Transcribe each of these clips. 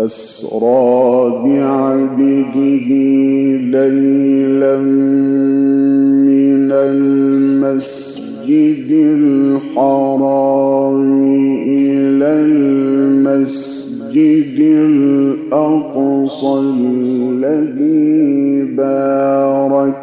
أسرى بعبده ليلا من المسجد الحرام إلى المسجد الأقصى الذي باركنا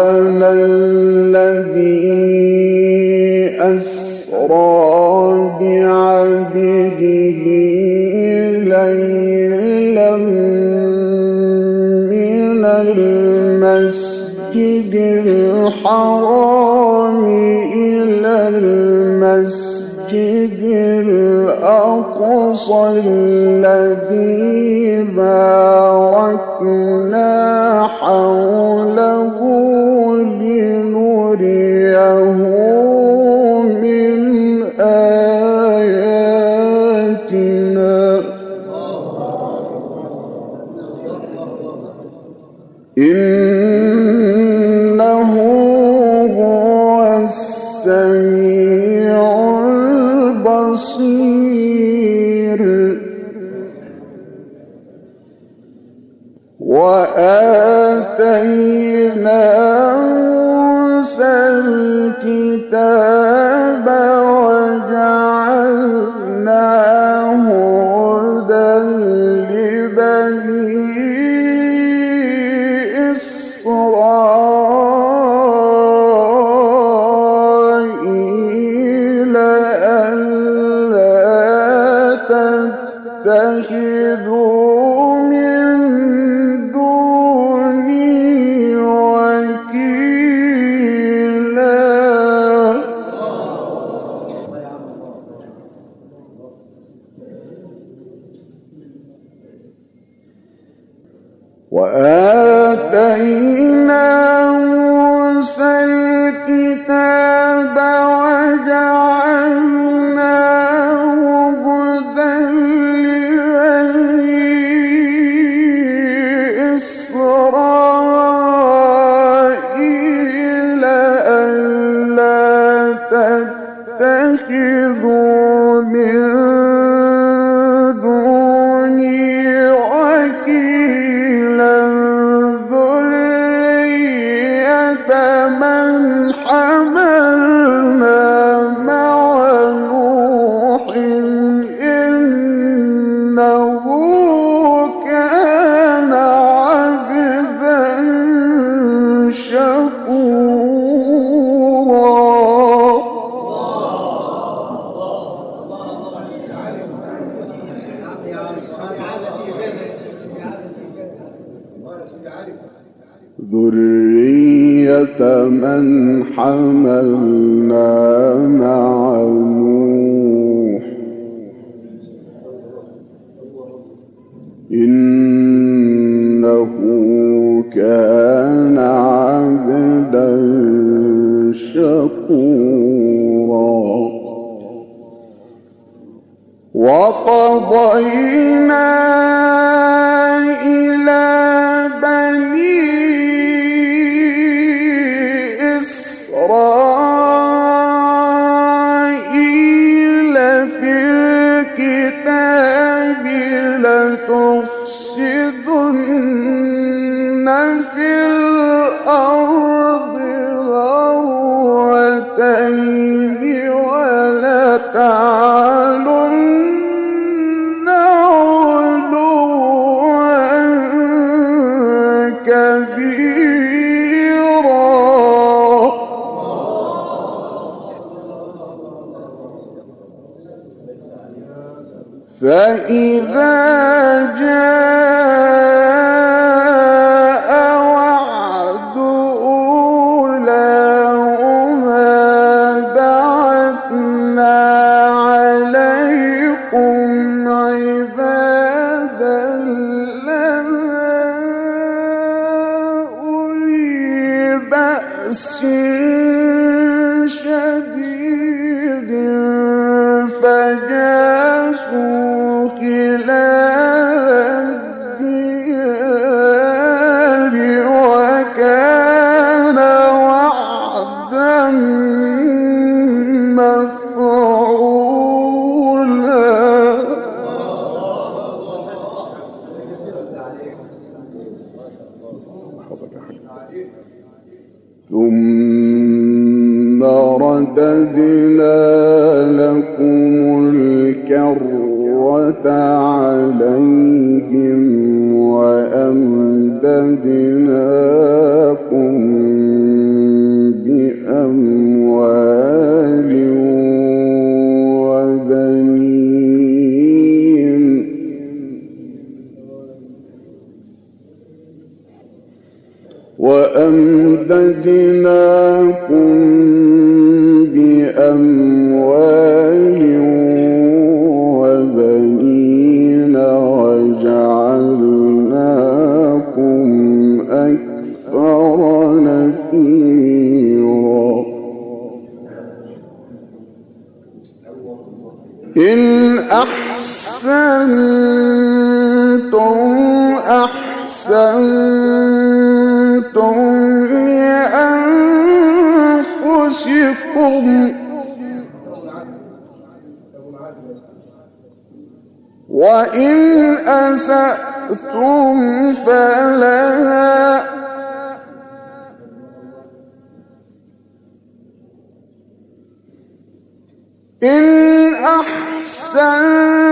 الأقصى الذي باركنا حوله لنريه من حملنا معه رب ثم رددنا لكم الكرة عليهم وأمددناكم وأمددناكم بأموال وَإِنْ أَسَأْتُمْ فَلَهَا إِنْ أَحْسَنْتُمْ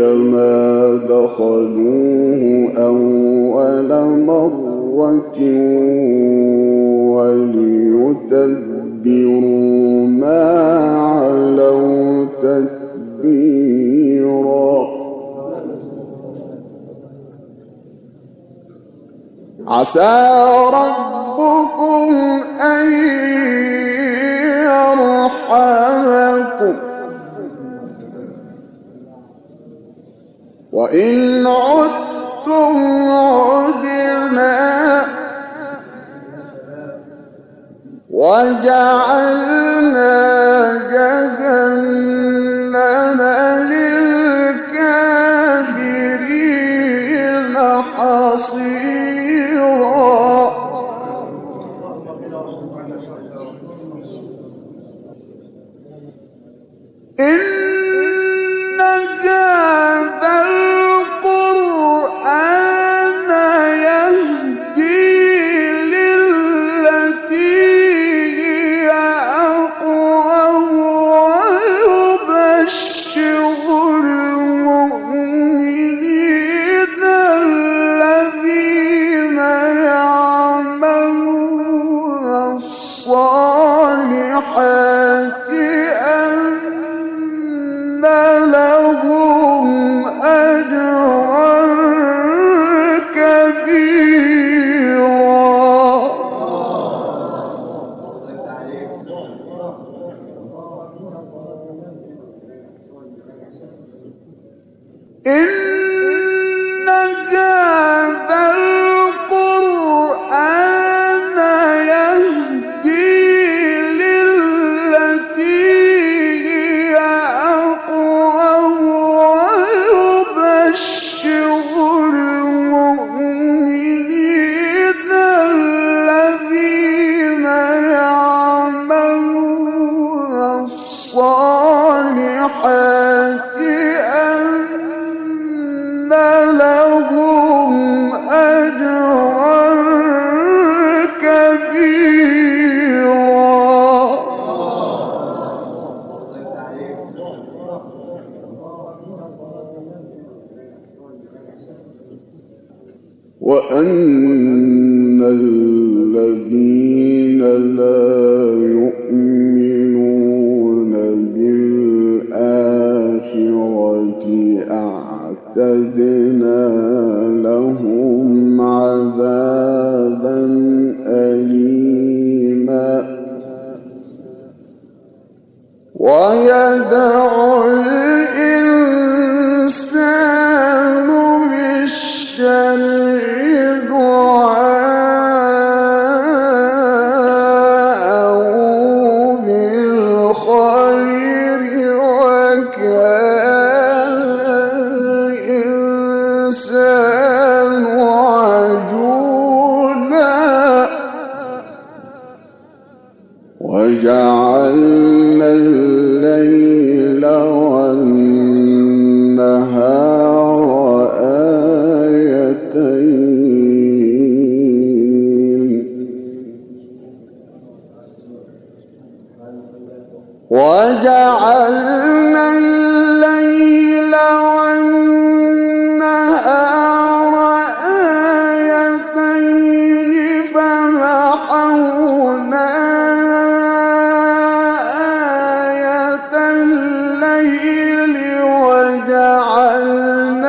كما دخلوه أول مرة وليتدبروا ما علوا عسى ربكم أن يرحمكم وإن عدتم عدنا وجعلنا جهنم لله الذين نو ال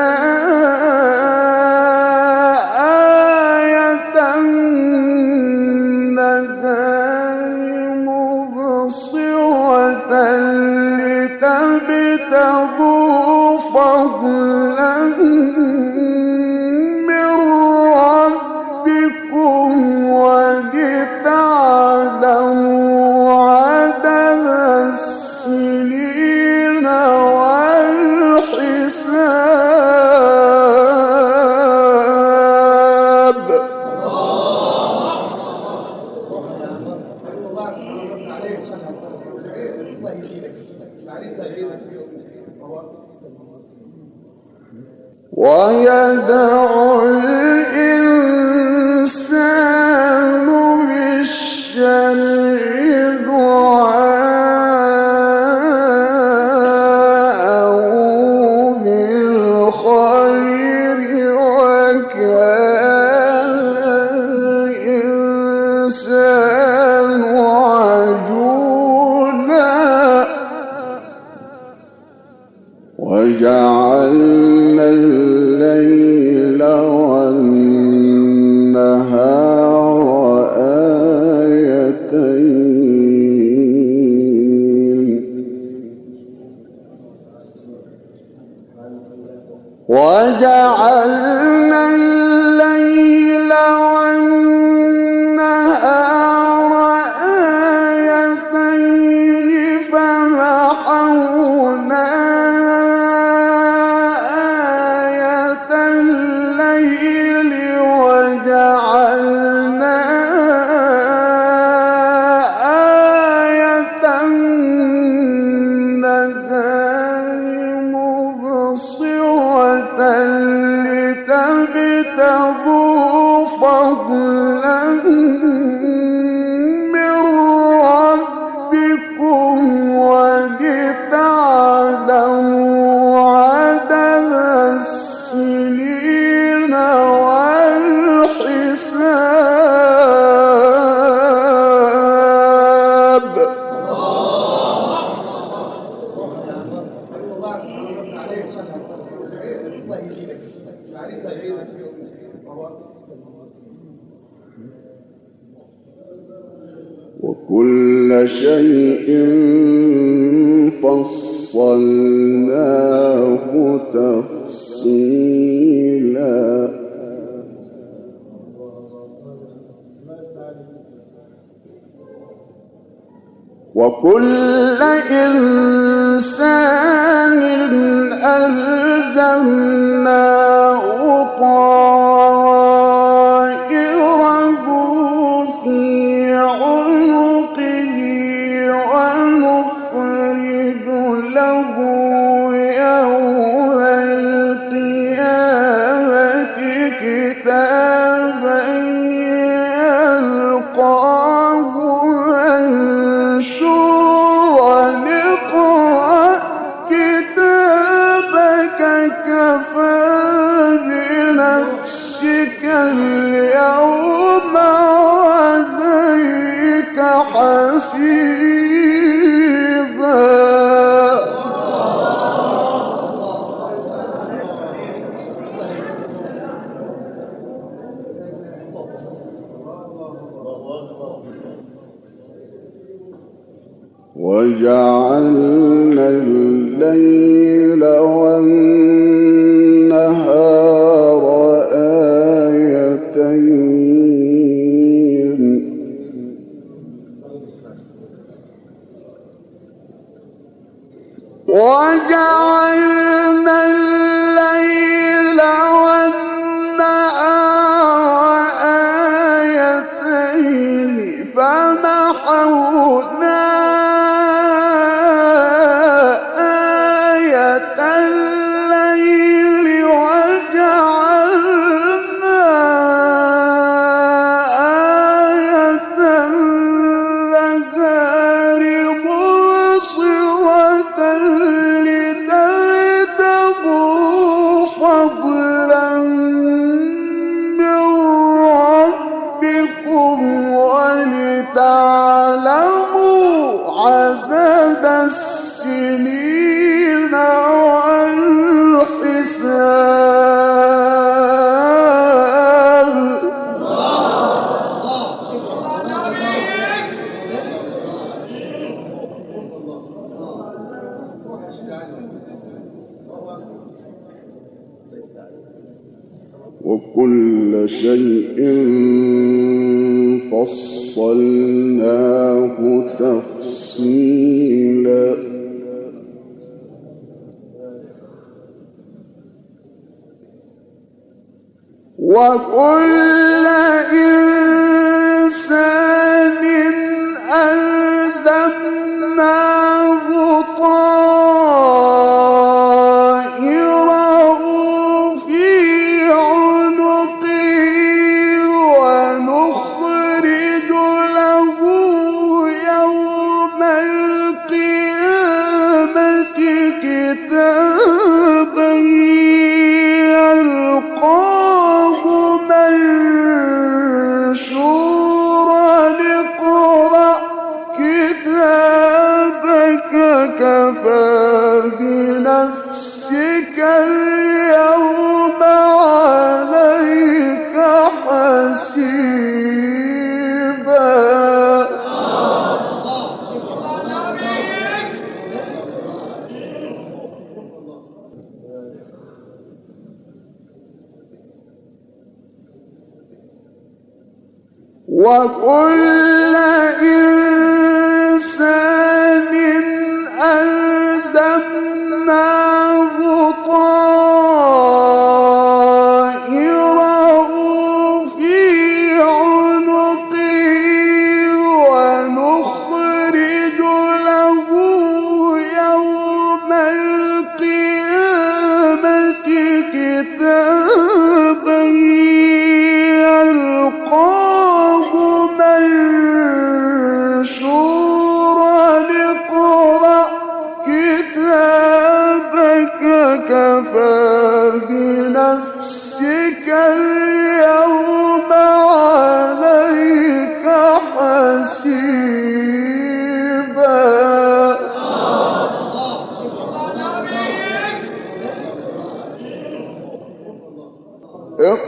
ويدعو الإنسان بالشر وجعلنا وكل إنسان ألزمناه طالب وكل شيء فصلناه تفصيلا. وكل إنسان ألزمناه وكل إنسان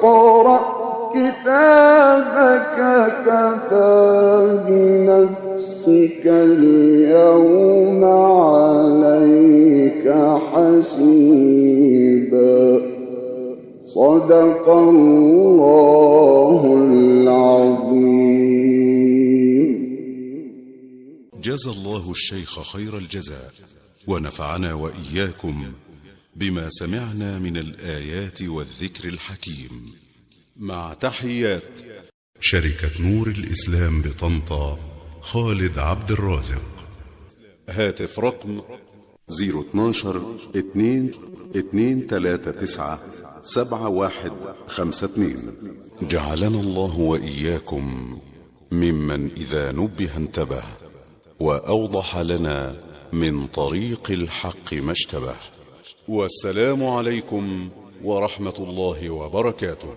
اقرأ كتابك كفى بنفسك. بنفسك اليوم عليك حسيبا صدق الله العظيم. جزى الله الشيخ خير الجزاء ونفعنا واياكم بما سمعنا من الايات والذكر الحكيم. مع تحيات. شركه نور الاسلام بطنطا. خالد عبد الرازق. هاتف رقم 012 2 239 7152 جعلنا الله واياكم ممن اذا نبه انتبه واوضح لنا من طريق الحق ما اشتبه. والسلام عليكم ورحمه الله وبركاته.